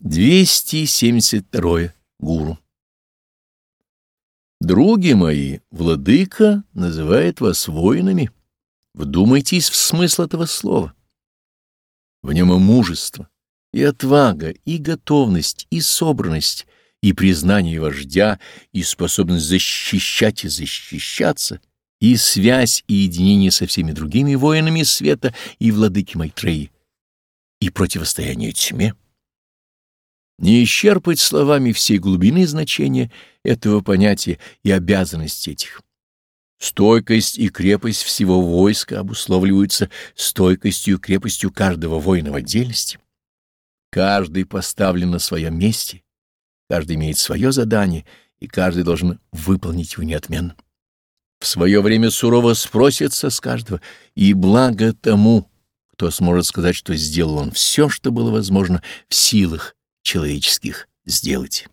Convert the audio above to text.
272. Гуру. Други мои, владыка называет вас воинами. Вдумайтесь в смысл этого слова. В нем и мужество, и отвага, и готовность, и собранность, и признание вождя, и способность защищать и защищаться, и связь и единение со всеми другими воинами света и владыки Майтреи, и противостояние тьме не исчерпать словами всей глубины значения этого понятия и обязанностей этих. Стойкость и крепость всего войска обусловливаются стойкостью и крепостью каждого воина в отдельности. Каждый поставлен на своем месте, каждый имеет свое задание, и каждый должен выполнить его неотменно. В свое время сурово спросится с каждого, и благо тому, кто сможет сказать, что сделал он все, что было возможно в силах человеческих сделать.